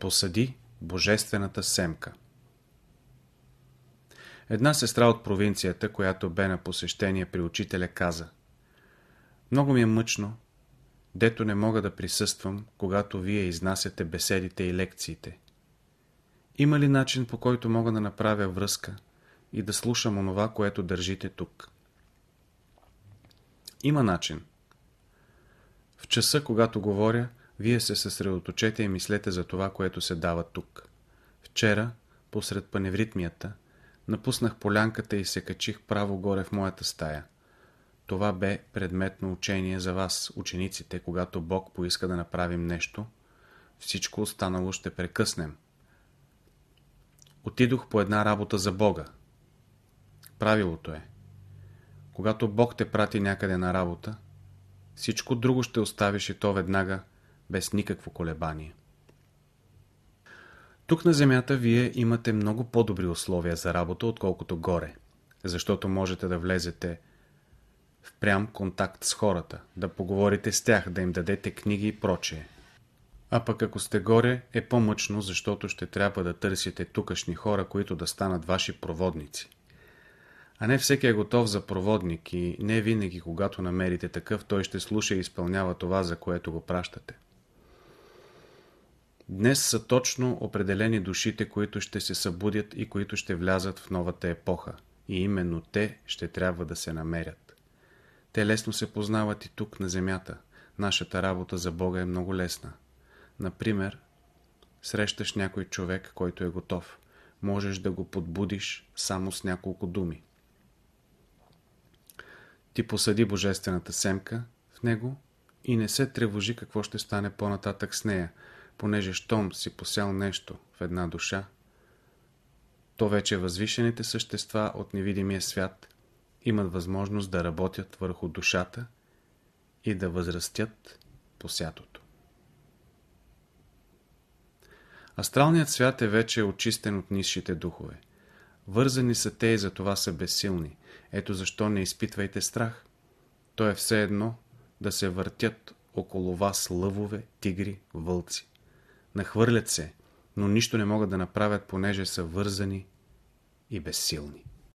Посади божествената семка. Една сестра от провинцията, която бе на посещение при учителя, каза Много ми е мъчно, дето не мога да присъствам, когато вие изнасяте беседите и лекциите. Има ли начин, по който мога да направя връзка и да слушам онова, което държите тук? Има начин. В часа, когато говоря, вие се съсредоточете и мислете за това, което се дава тук. Вчера, посред паневритмията, напуснах полянката и се качих право горе в моята стая. Това бе предметно учение за вас, учениците, когато Бог поиска да направим нещо. Всичко останало ще прекъснем. Отидох по една работа за Бога. Правилото е. Когато Бог те прати някъде на работа, всичко друго ще оставиш и то веднага, без никакво колебание. Тук на Земята вие имате много по-добри условия за работа, отколкото горе, защото можете да влезете в прям контакт с хората, да поговорите с тях, да им дадете книги и прочее. А пък ако сте горе е по-мъчно, защото ще трябва да търсите тукашни хора, които да станат ваши проводници. А не всеки е готов за проводник и не винаги, когато намерите такъв, той ще слуша и изпълнява това, за което го пращате. Днес са точно определени душите, които ще се събудят и които ще влязат в новата епоха. И именно те ще трябва да се намерят. Те лесно се познават и тук на земята. Нашата работа за Бога е много лесна. Например, срещаш някой човек, който е готов. Можеш да го подбудиш само с няколко думи. Ти посади божествената семка в него и не се тревожи какво ще стане по-нататък с нея, понеже щом си посял нещо в една душа, то вече възвишените същества от невидимия свят имат възможност да работят върху душата и да възрастят посятото. Астралният свят е вече очистен от низшите духове. Вързани са те и за това са безсилни. Ето защо не изпитвайте страх. То е все едно да се въртят около вас лъвове, тигри, вълци. Нахвърлят се, но нищо не могат да направят, понеже са вързани и безсилни.